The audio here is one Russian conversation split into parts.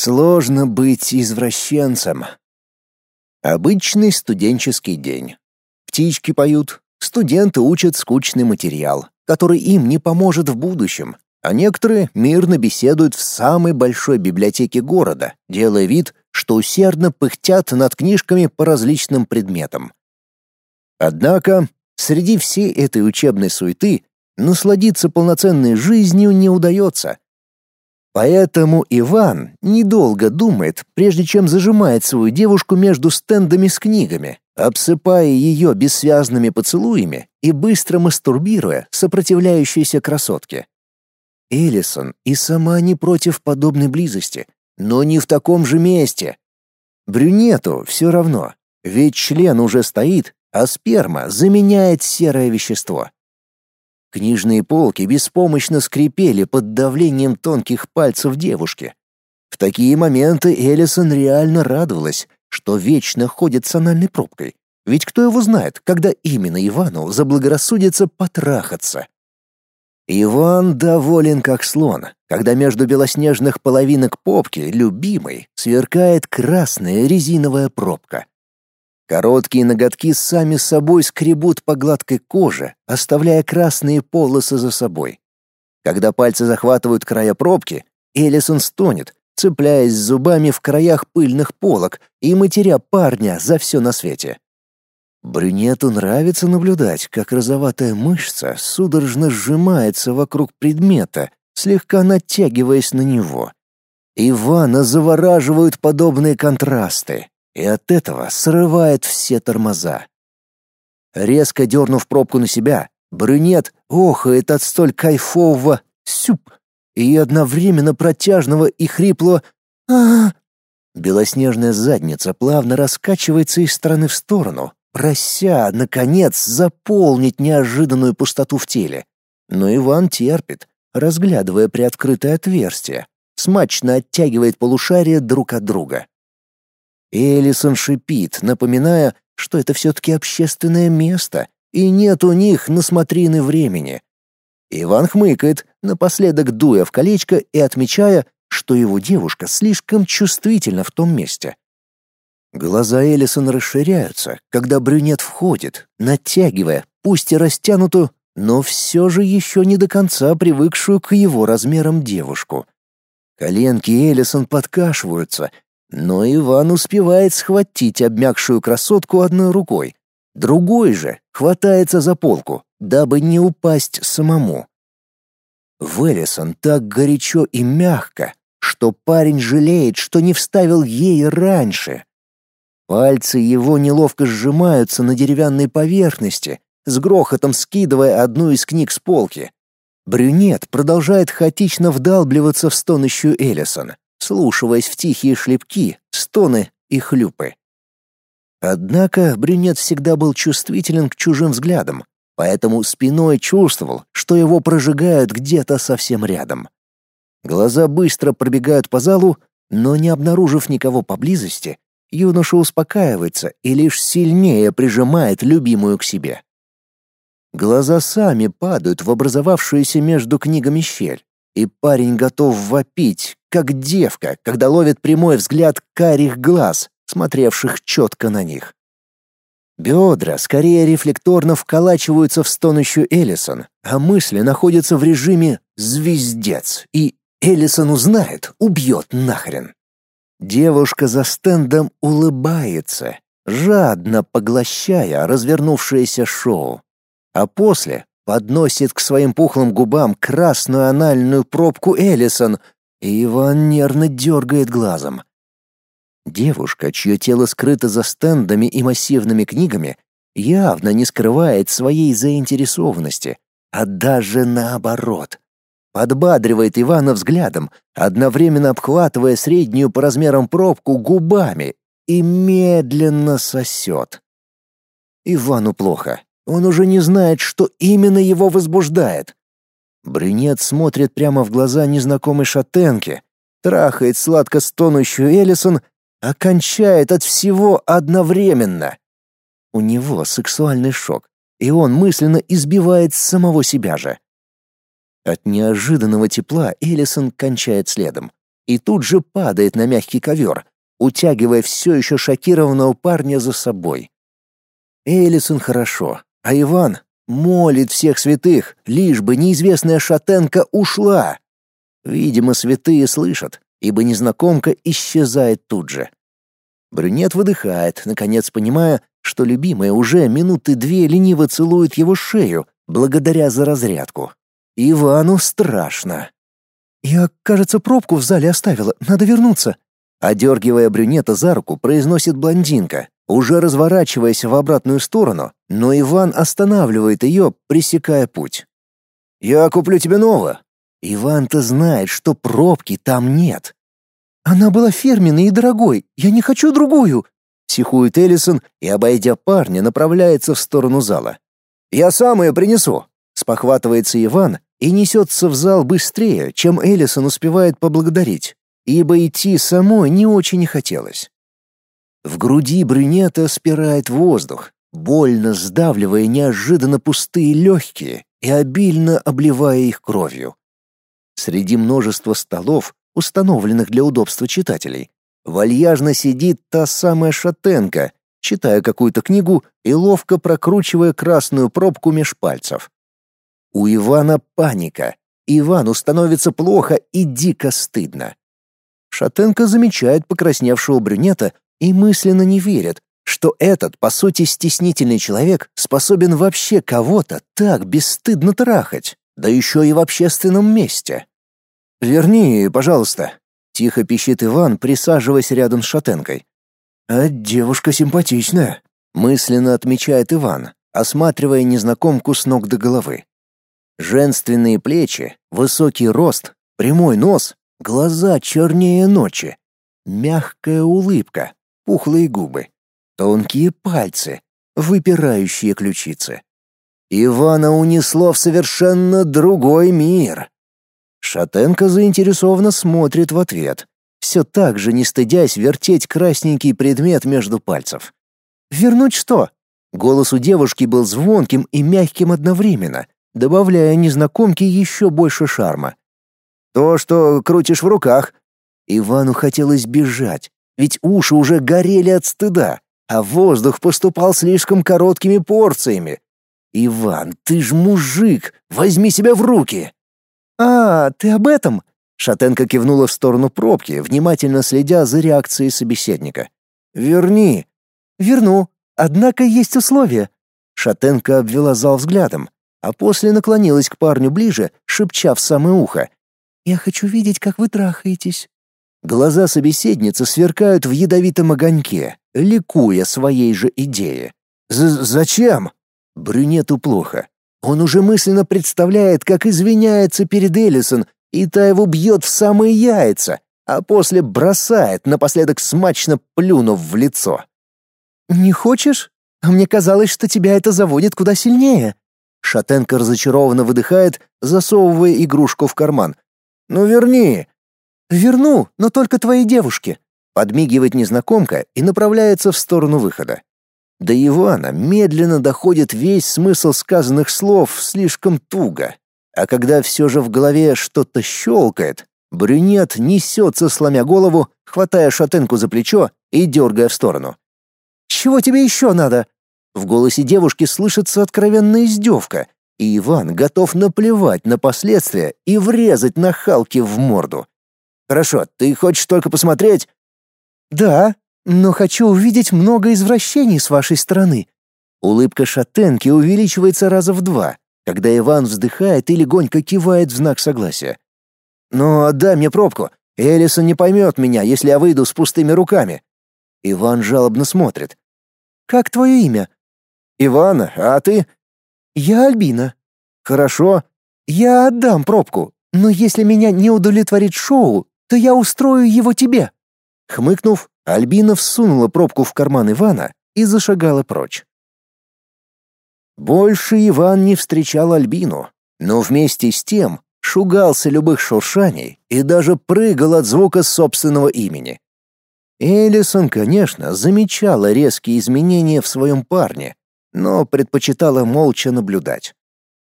Сложно быть извращенцем. Обычный студенческий день. Птички поют, студенты учат скучный материал, который им не поможет в будущем, а некоторые мирно беседуют в самой большой библиотеке города, делая вид, что усердно пыхтят над книжками по различным предметам. Однако, среди всей этой учебной суеты насладиться полноценной жизнью не удается. Поэтому Иван недолго думает, прежде чем зажимает свою девушку между стендами с книгами, обсыпая ее бессвязными поцелуями и быстро мастурбируя сопротивляющейся красотке. Элисон и сама не против подобной близости, но не в таком же месте. Брюнету все равно, ведь член уже стоит, а сперма заменяет серое вещество. Книжные полки беспомощно скрипели под давлением тонких пальцев девушки. В такие моменты Элисон реально радовалась, что вечно ходит с анальной пробкой. Ведь кто его знает, когда именно Ивану заблагорассудится потрахаться. Иван доволен как слон, когда между белоснежных половинок попки любимой сверкает красная резиновая пробка. Короткие ноготки сами собой скребут по гладкой коже, оставляя красные полосы за собой. Когда пальцы захватывают края пробки, Элисон стонет, цепляясь зубами в краях пыльных полок и матеря парня за все на свете. Брюнету нравится наблюдать, как розоватая мышца судорожно сжимается вокруг предмета, слегка натягиваясь на него. Ивана завораживают подобные контрасты, и от этого срывает все тормоза. Резко дернув пробку на себя, брюнет охает от столь кайфового «сюп» и одновременно протяжного и хриплого а, Белоснежная задница плавно раскачивается из стороны в сторону, прося, наконец, заполнить неожиданную пустоту в теле. Но Иван терпит, разглядывая приоткрытое отверстие, смачно оттягивает полушария друг от друга. Элисон шипит, напоминая, что это все-таки общественное место, и нет у них на смотрины времени. Иван хмыкает, напоследок дуя в колечко и отмечая, что его девушка слишком чувствительна в том месте. Глаза Элисон расширяются, когда брюнет входит, натягивая, пусть и растянутую, но все же еще не до конца привыкшую к его размерам девушку. Коленки Элисон подкашиваются, но Иван успевает схватить обмякшую красотку одной рукой, другой же хватается за полку, дабы не упасть самому. В Элисон так горячо и мягко, что парень жалеет, что не вставил ей раньше. Пальцы его неловко сжимаются на деревянной поверхности, с грохотом скидывая одну из книг с полки. Брюнет продолжает хаотично вдалбливаться в стонущую Элисон, слушаясь в тихие шлепки, стоны и хлюпы. Однако брюнет всегда был чувствителен к чужим взглядам, поэтому спиной чувствовал, что его прожигают где-то совсем рядом. Глаза быстро пробегают по залу, но не обнаружив никого поблизости, юноша успокаивается и лишь сильнее прижимает любимую к себе. Глаза сами падают в образовавшуюся между книгами щель, и парень готов вопить, как девка, когда ловит прямой взгляд карих глаз, смотревших четко на них. Бедра скорее рефлекторно вколачиваются в стонущую Эллисон, а мысли находятся в режиме «звездец», и Эллисон узнает, убьет нахрен. Девушка за стендом улыбается, жадно поглощая развернувшееся шоу, а после подносит к своим пухлым губам красную анальную пробку Эллисон, и Иван нервно дергает глазом. Девушка, чье тело скрыто за стендами и массивными книгами, явно не скрывает своей заинтересованности, а даже наоборот подбадривает Ивана взглядом, одновременно обхватывая среднюю по размерам пробку губами и медленно сосет. Ивану плохо. Он уже не знает, что именно его возбуждает. Брюнет смотрит прямо в глаза незнакомой шатенки, трахает сладко стонущую Элисон, окончает от всего одновременно. У него сексуальный шок, и он мысленно избивает самого себя же. От неожиданного тепла Элисон кончает следом. и тут же падает на мягкий ковер, утягивая все еще шокированного парня за собой. Элисон хорошо, а Иван молит всех святых, лишь бы неизвестная шатенка ушла. Видимо, святые слышат, ибо незнакомка исчезает тут же. Брюнет выдыхает, наконец понимая, что любимая уже минуты две лениво целует его шею, благодаря за разрядку. Ивану страшно. «Я, кажется, пробку в зале оставила, надо вернуться», Одергивая брюнета за руку, произносит блондинка, уже разворачиваясь в обратную сторону, но Иван останавливает ее, пресекая путь. «Я куплю тебе новое». Иван-то знает, что пробки там нет. «Она была фирменной и дорогой, я не хочу другую», — психует Эллисон и, обойдя парня, направляется в сторону зала. «Я сам ее принесу», — спохватывается Иван и несется в зал быстрее, чем Эллисон успевает поблагодарить ибо идти самой не очень хотелось. В груди брюнета спирает воздух, больно сдавливая неожиданно пустые легкие и обильно обливая их кровью. Среди множества столов, установленных для удобства читателей, вальяжно сидит та самая шатенка, читая какую-то книгу и ловко прокручивая красную пробку меж пальцев. У Ивана паника. Ивану становится плохо и дико стыдно. Шатенко замечает покрасневшего брюнета и мысленно не верит, что этот, по сути, стеснительный человек способен вообще кого-то так бесстыдно трахать, да еще и в общественном месте. «Верни, пожалуйста», — тихо пищит Иван, присаживаясь рядом с Шатенкой. «А девушка симпатичная», — мысленно отмечает Иван, осматривая незнакомку с ног до головы. Женственные плечи, высокий рост, прямой нос Глаза чернее ночи. Мягкая улыбка, пухлые губы, тонкие пальцы, выпирающие ключицы. Ивана унесло в совершенно другой мир. Шатенко заинтересованно смотрит в ответ, все так же не стыдясь вертеть красненький предмет между пальцев. «Вернуть что?» Голос у девушки был звонким и мягким одновременно, добавляя незнакомке еще больше шарма. То, что крутишь в руках. Ивану хотелось бежать, ведь уши уже горели от стыда, а воздух поступал слишком короткими порциями. Иван, ты ж мужик, возьми себя в руки. А, ты об этом? Шатенко кивнула в сторону пробки, внимательно следя за реакцией собеседника. Верни. Верну. Однако есть условия. Шатенко обвела зал взглядом, а после наклонилась к парню ближе, шепча в самое ухо: я хочу видеть, как вы трахаетесь». Глаза собеседницы сверкают в ядовитом огоньке, ликуя своей же идее. «Зачем?» Брюнету плохо. Он уже мысленно представляет, как извиняется перед Эллисон, и та его бьет в самые яйца, а после бросает, напоследок смачно плюнув в лицо. «Не хочешь? Мне казалось, что тебя это заводит куда сильнее». Шатенко разочарованно выдыхает, засовывая игрушку в карман. «Ну верни!» «Верну, но только твоей девушке!» Подмигивает незнакомка и направляется в сторону выхода. До Ивана медленно доходит весь смысл сказанных слов слишком туго. А когда все же в голове что-то щелкает, брюнет несется, сломя голову, хватая шатенку за плечо и дергая в сторону. «Чего тебе еще надо?» В голосе девушки слышится откровенная издевка, и Иван готов наплевать на последствия и врезать на Халке в морду. «Хорошо, ты хочешь только посмотреть?» «Да, но хочу увидеть много извращений с вашей стороны». Улыбка шатенки увеличивается раза в два, когда Иван вздыхает и легонько кивает в знак согласия. «Но отдай мне пробку. Элисон не поймет меня, если я выйду с пустыми руками». Иван жалобно смотрит. «Как твое имя?» «Иван, а ты?» «Я Альбина». «Хорошо. Я отдам пробку, но если меня не удовлетворит шоу, то я устрою его тебе». Хмыкнув, Альбина всунула пробку в карман Ивана и зашагала прочь. Больше Иван не встречал Альбину, но вместе с тем шугался любых шуршаний и даже прыгал от звука собственного имени. Элисон, конечно, замечала резкие изменения в своем парне, но предпочитала молча наблюдать.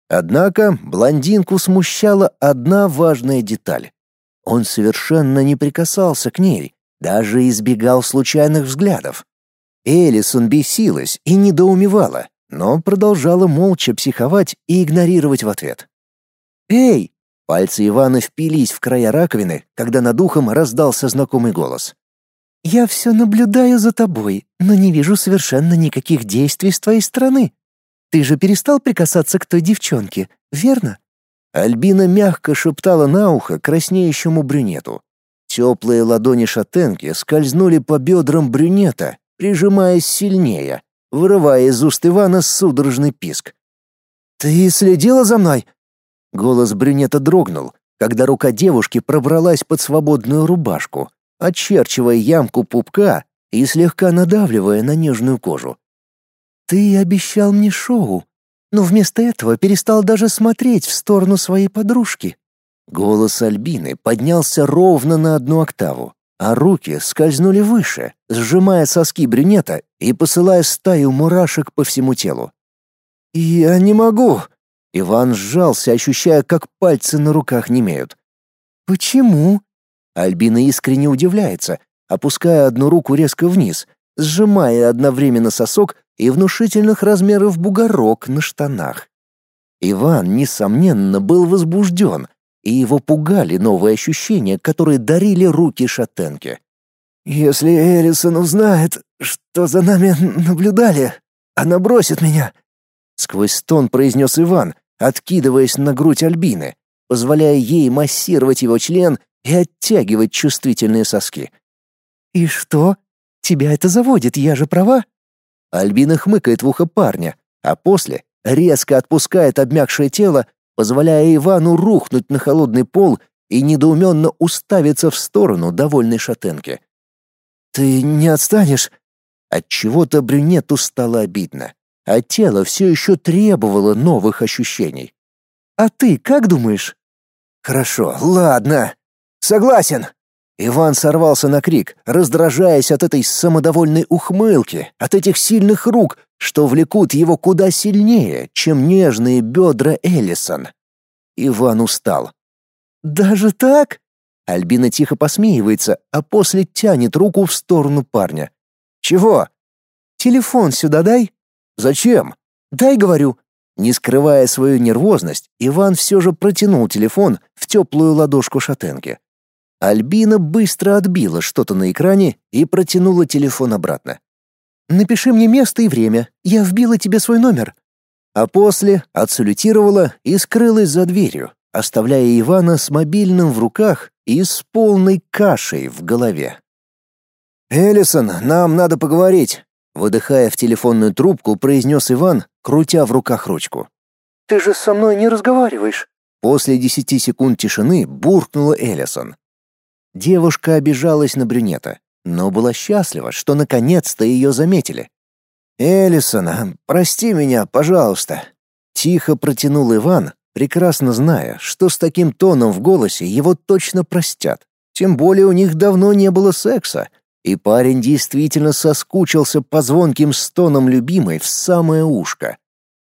Однако блондинку смущала одна важная деталь. Он совершенно не прикасался к ней, даже избегал случайных взглядов. Элисон бесилась и недоумевала, но продолжала молча психовать и игнорировать в ответ. «Эй!» Пальцы Ивана впились в края раковины, когда над ухом раздался знакомый голос. «Я все наблюдаю за тобой, но не вижу совершенно никаких действий с твоей стороны. Ты же перестал прикасаться к той девчонке, верно?» Альбина мягко шептала на ухо краснеющему брюнету. Теплые ладони шатенки скользнули по бедрам брюнета, прижимаясь сильнее, вырывая из уст Ивана судорожный писк. «Ты следила за мной?» Голос брюнета дрогнул, когда рука девушки пробралась под свободную рубашку, очерчивая ямку пупка и слегка надавливая на нежную кожу. «Ты обещал мне шоу, но вместо этого перестал даже смотреть в сторону своей подружки». Голос Альбины поднялся ровно на одну октаву, а руки скользнули выше, сжимая соски брюнета и посылая стаю мурашек по всему телу. «Я не могу!» Иван сжался, ощущая, как пальцы на руках немеют. «Почему?» Альбина искренне удивляется, опуская одну руку резко вниз, сжимая одновременно сосок и внушительных размеров бугорок на штанах. Иван, несомненно, был возбужден, и его пугали новые ощущения, которые дарили руки шатенки. «Если Элисон узнает, что за нами наблюдали, она бросит меня», — сквозь стон произнес Иван, откидываясь на грудь Альбины, позволяя ей массировать его член и оттягивать чувствительные соски. «И что? Тебя это заводит, я же права?» Альбина хмыкает в ухо парня, а после резко отпускает обмякшее тело, позволяя Ивану рухнуть на холодный пол и недоуменно уставиться в сторону довольной шатенки. «Ты не отстанешь?» От чего то брюнету стало обидно, а тело все еще требовало новых ощущений. «А ты как думаешь?» «Хорошо, ладно. Согласен!» Иван сорвался на крик, раздражаясь от этой самодовольной ухмылки, от этих сильных рук, что влекут его куда сильнее, чем нежные бедра Эллисон. Иван устал. «Даже так?» Альбина тихо посмеивается, а после тянет руку в сторону парня. «Чего?» «Телефон сюда дай». «Зачем?» «Дай, говорю». Не скрывая свою нервозность, Иван все же протянул телефон в теплую ладошку шатенки. Альбина быстро отбила что-то на экране и протянула телефон обратно. «Напиши мне место и время, я вбила тебе свой номер». А после отсалютировала и скрылась за дверью, оставляя Ивана с мобильным в руках и с полной кашей в голове. «Эллисон, нам надо поговорить», — выдыхая в телефонную трубку, произнес Иван, крутя в руках ручку. «Ты же со мной не разговариваешь». После десяти секунд тишины буркнула Эллисон. Девушка обижалась на брюнета, но была счастлива, что наконец-то ее заметили. «Эллисон, прости меня, пожалуйста», — тихо протянул Иван, прекрасно зная, что с таким тоном в голосе его точно простят. Тем более у них давно не было секса, и парень действительно соскучился по звонким стонам любимой в самое ушко.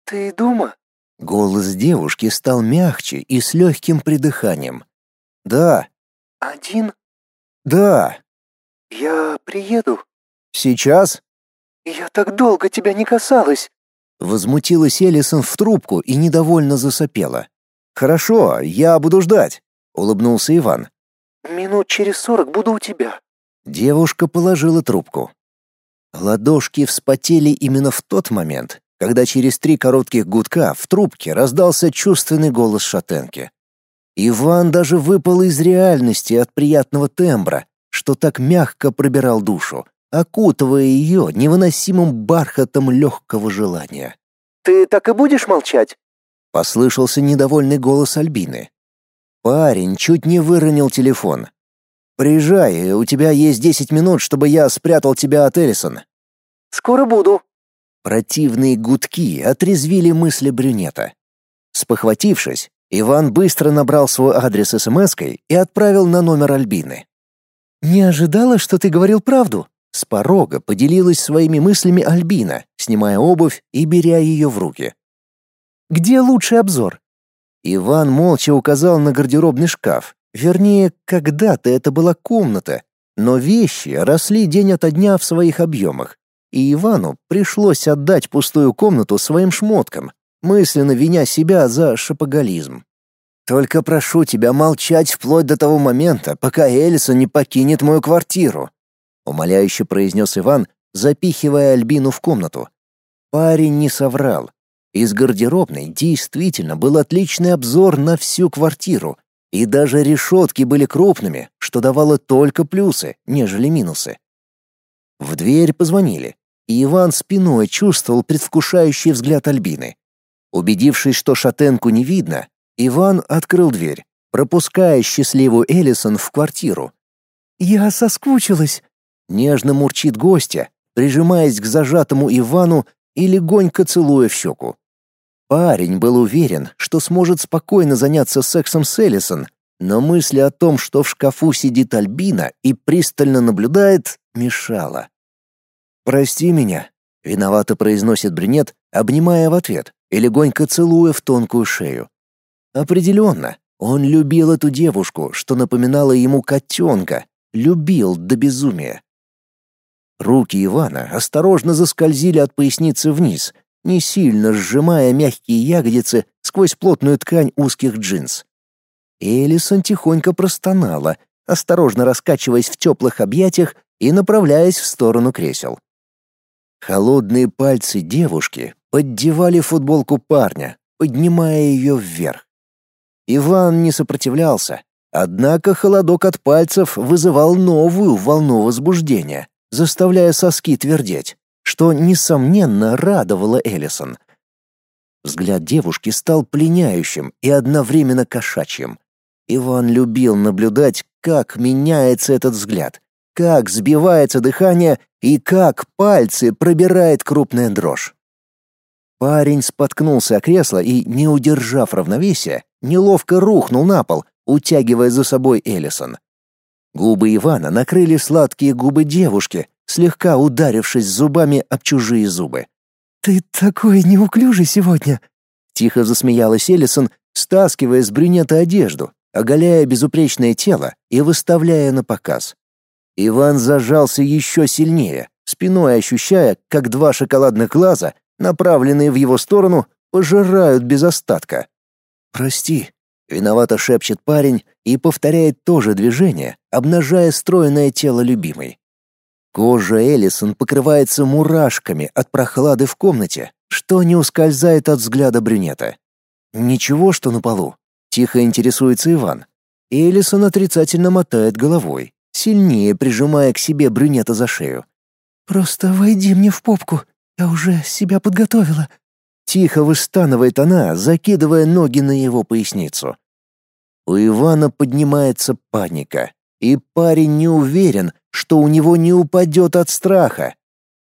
«Ты дома?» Голос девушки стал мягче и с легким придыханием. «Да». «Один?» Да. Я приеду. Сейчас? Я так долго тебя не касалась. Возмутилась Элисон в трубку и недовольно засопела. Хорошо, я буду ждать, улыбнулся Иван. Минут через сорок буду у тебя. Девушка положила трубку. Ладошки вспотели именно в тот момент, когда через три коротких гудка в трубке раздался чувственный голос шатенки. Иван даже выпал из реальности от приятного тембра, что так мягко пробирал душу, окутывая ее невыносимым бархатом легкого желания. «Ты так и будешь молчать?» — послышался недовольный голос Альбины. Парень чуть не выронил телефон. «Приезжай, у тебя есть десять минут, чтобы я спрятал тебя от Эллисон». «Скоро буду». Противные гудки отрезвили мысли брюнета. Спохватившись, Иван быстро набрал свой адрес смс-кой и отправил на номер Альбины. «Не ожидала, что ты говорил правду?» С порога поделилась своими мыслями Альбина, снимая обувь и беря ее в руки. «Где лучший обзор?» Иван молча указал на гардеробный шкаф, Вернее, когда-то это была комната, но вещи росли день ото дня в своих объемах, и Ивану пришлось отдать пустую комнату своим шмоткам, мысленно виня себя за шапоголизм. «Только прошу тебя молчать вплоть до того момента, пока Элиса не покинет мою квартиру», умоляюще произнес Иван, запихивая Альбину в комнату. Парень не соврал. Из гардеробной действительно был отличный обзор на всю квартиру, и даже решетки были крупными, что давало только плюсы, нежели минусы. В дверь позвонили, и Иван спиной чувствовал предвкушающий взгляд Альбины. Убедившись, что шатенку не видно, Иван открыл дверь, пропуская счастливую Элисон в квартиру. «Я соскучилась», — нежно мурчит гостья, прижимаясь к зажатому Ивану и легонько целуя в щеку. Парень был уверен, что сможет спокойно заняться сексом с Элисон, но мысли о том, что в шкафу сидит Альбина и пристально наблюдает, мешала. «Прости меня», — виновато произносит брюнет, обнимая в ответ и легонько целуя в тонкую шею. Определенно, он любил эту девушку, что напоминало ему котенка, любил до безумия. Руки Ивана осторожно заскользили от поясницы вниз, не сильно сжимая мягкие ягодицы сквозь плотную ткань узких джинс. Элисон тихонько простонала, осторожно раскачиваясь в теплых объятиях и направляясь в сторону кресел. Холодные пальцы девушки поддевали футболку парня, поднимая ее вверх. Иван не сопротивлялся, однако холодок от пальцев вызывал новую волну возбуждения, заставляя соски твердеть, что, несомненно, радовало Эллисон. Взгляд девушки стал пленяющим и одновременно кошачьим. Иван любил наблюдать, как меняется этот взгляд, как сбивается дыхание и как пальцы пробирает крупная дрожь. Парень споткнулся о кресло и, не удержав равновесия, неловко рухнул на пол, утягивая за собой Эллисон. Губы Ивана накрыли сладкие губы девушки, слегка ударившись зубами об чужие зубы. «Ты такой неуклюжий сегодня!» Тихо засмеялась Эллисон, стаскивая с брюнета одежду, оголяя безупречное тело и выставляя на показ. Иван зажался еще сильнее, спиной ощущая, как два шоколадных глаза, направленные в его сторону, пожирают без остатка. «Прости», — виновато шепчет парень и повторяет то же движение, обнажая стройное тело любимой. Кожа Элисон покрывается мурашками от прохлады в комнате, что не ускользает от взгляда брюнета. «Ничего, что на полу?» — тихо интересуется Иван. Элисон отрицательно мотает головой, сильнее прижимая к себе брюнета за шею. «Просто войди мне в попку, я уже себя подготовила». Тихо выстанывает она, закидывая ноги на его поясницу. У Ивана поднимается паника, и парень не уверен, что у него не упадет от страха.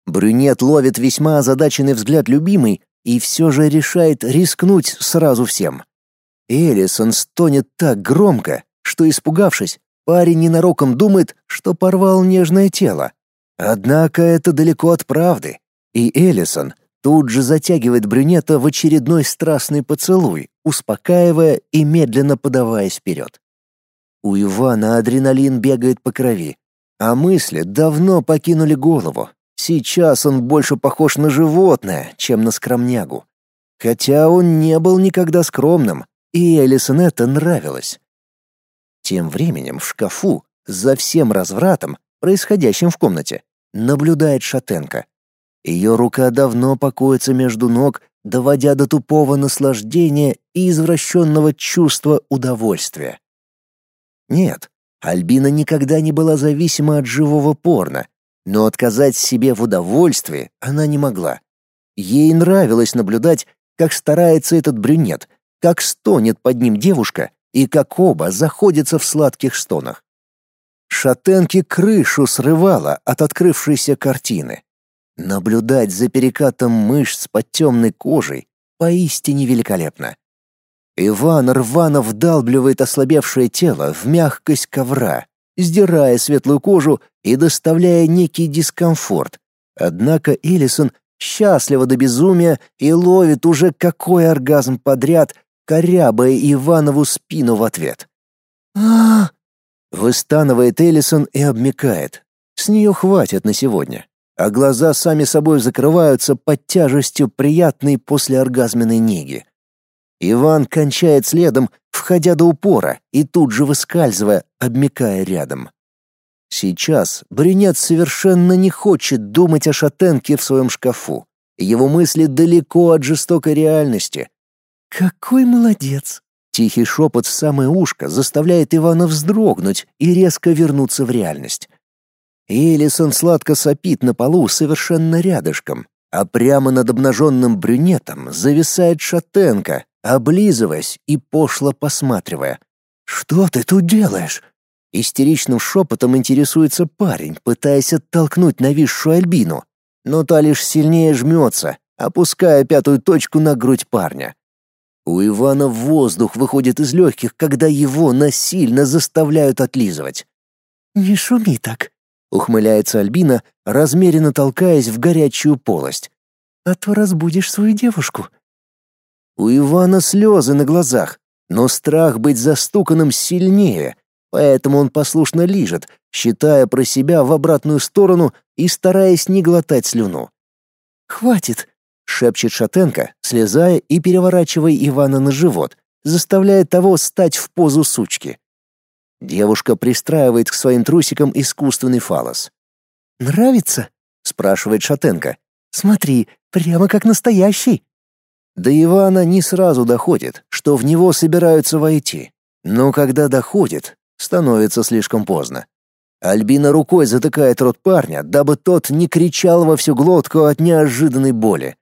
Брюнет ловит весьма озадаченный взгляд любимой и все же решает рискнуть сразу всем. Элисон стонет так громко, что, испугавшись, парень ненароком думает, что порвал нежное тело. Однако это далеко от правды, и Элисон тут же затягивает брюнета в очередной страстный поцелуй, успокаивая и медленно подаваясь вперед. У Ивана адреналин бегает по крови, а мысли давно покинули голову. Сейчас он больше похож на животное, чем на скромнягу. Хотя он не был никогда скромным, и Элисон это нравилось. Тем временем в шкафу, за всем развратом, происходящим в комнате, наблюдает Шатенко. Ее рука давно покоится между ног, доводя до тупого наслаждения и извращенного чувства удовольствия. Нет, Альбина никогда не была зависима от живого порно, но отказать себе в удовольствии она не могла. Ей нравилось наблюдать, как старается этот брюнет, как стонет под ним девушка и как оба заходятся в сладких стонах. Шатенки крышу срывала от открывшейся картины. Наблюдать за перекатом мышц под темной кожей поистине великолепно. Иван рвано вдалбливает ослабевшее тело в мягкость ковра, сдирая светлую кожу и доставляя некий дискомфорт. Однако Элисон счастлива до безумия и ловит уже какой оргазм подряд, корябая Иванову спину в ответ. а Выстанывает Эллисон и обмякает. С нее хватит на сегодня. А глаза сами собой закрываются под тяжестью приятной послеоргазменной неги. Иван кончает следом, входя до упора и тут же выскальзывая, обмякая рядом. Сейчас брюнет совершенно не хочет думать о шатенке в своем шкафу. Его мысли далеко от жестокой реальности. «Какой молодец!» Тихий шепот в самое ушко заставляет Ивана вздрогнуть и резко вернуться в реальность. Элисон сладко сопит на полу совершенно рядышком, а прямо над обнаженным брюнетом зависает шатенка, облизываясь и пошло посматривая. «Что ты тут делаешь?» Истеричным шепотом интересуется парень, пытаясь оттолкнуть нависшую Альбину, но та лишь сильнее жмется, опуская пятую точку на грудь парня. У Ивана воздух выходит из легких, когда его насильно заставляют отлизывать. «Не шуми так», — ухмыляется Альбина, размеренно толкаясь в горячую полость. «А то разбудишь свою девушку». У Ивана слезы на глазах, но страх быть застуканным сильнее, Поэтому он послушно лижет, считая про себя в обратную сторону и стараясь не глотать слюну. «Хватит!» — шепчет Шатенко, слезая и переворачивая Ивана на живот, заставляя того стать в позу сучки. Девушка пристраивает к своим трусикам искусственный фалос. «Нравится?» — спрашивает Шатенко. «Смотри, прямо как настоящий». До Ивана не сразу доходит, что в него собираются войти. Но когда доходит, становится слишком поздно. Альбина рукой затыкает рот парня, дабы тот не кричал во всю глотку от неожиданной боли.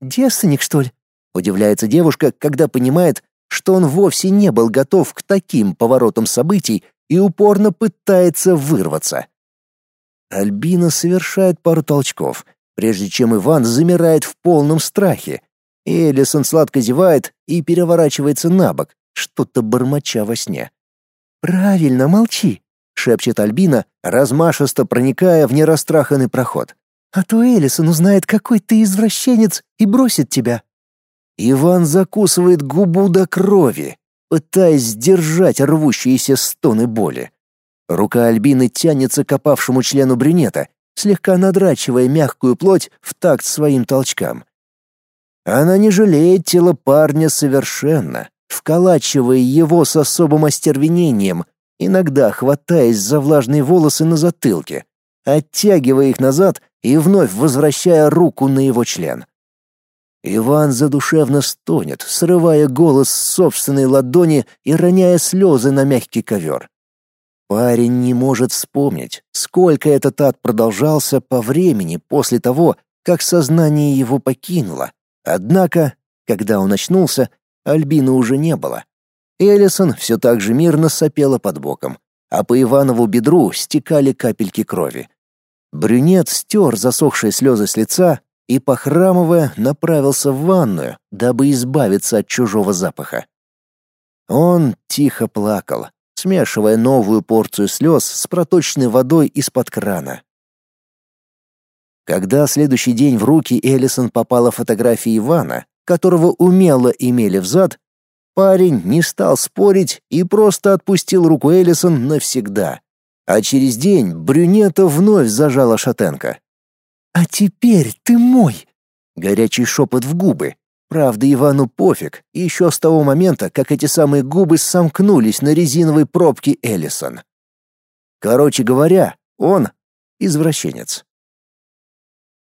«Девственник, что ли?» — удивляется девушка, когда понимает, что он вовсе не был готов к таким поворотам событий и упорно пытается вырваться. Альбина совершает пару толчков, прежде чем Иван замирает в полном страхе. Элисон сладко зевает и переворачивается на бок, что-то бормоча во сне. «Правильно, молчи», — шепчет Альбина, размашисто проникая в нерастраханный проход. «А то Элисон узнает, какой ты извращенец, и бросит тебя». Иван закусывает губу до крови, пытаясь сдержать рвущиеся стоны боли. Рука Альбины тянется к опавшему члену брюнета, слегка надрачивая мягкую плоть в такт своим толчкам. Она не жалеет тело парня совершенно, вколачивая его с особым остервенением, иногда хватаясь за влажные волосы на затылке, оттягивая их назад и вновь возвращая руку на его член. Иван задушевно стонет, срывая голос с собственной ладони и роняя слезы на мягкий ковер. Парень не может вспомнить, сколько этот ад продолжался по времени после того, как сознание его покинуло. Однако, когда он очнулся, Альбины уже не было. Элисон все так же мирно сопела под боком, а по Иванову бедру стекали капельки крови. Брюнет стер засохшие слезы с лица и, похрамывая, направился в ванную, дабы избавиться от чужого запаха. Он тихо плакал, смешивая новую порцию слез с проточной водой из-под крана. Когда следующий день в руки Элисон попала фотография Ивана, которого умело имели взад, парень не стал спорить и просто отпустил руку Эллисон навсегда. А через день брюнета вновь зажала шатенка. «А теперь ты мой!» Горячий шепот в губы. Правда, Ивану пофиг, еще с того момента, как эти самые губы сомкнулись на резиновой пробке Эллисон. Короче говоря, он извращенец.